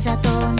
ざと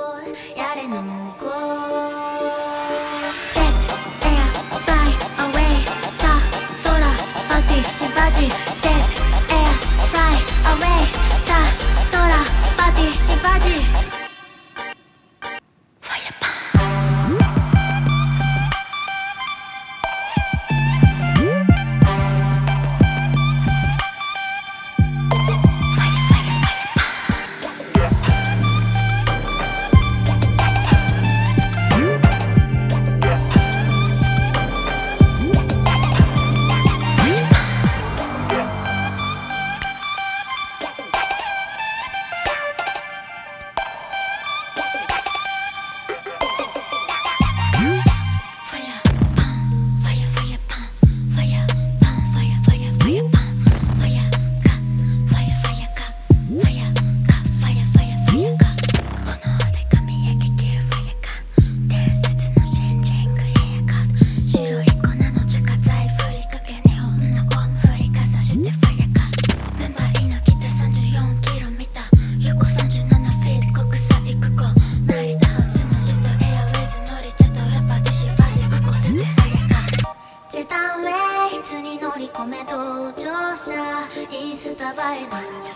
vibe.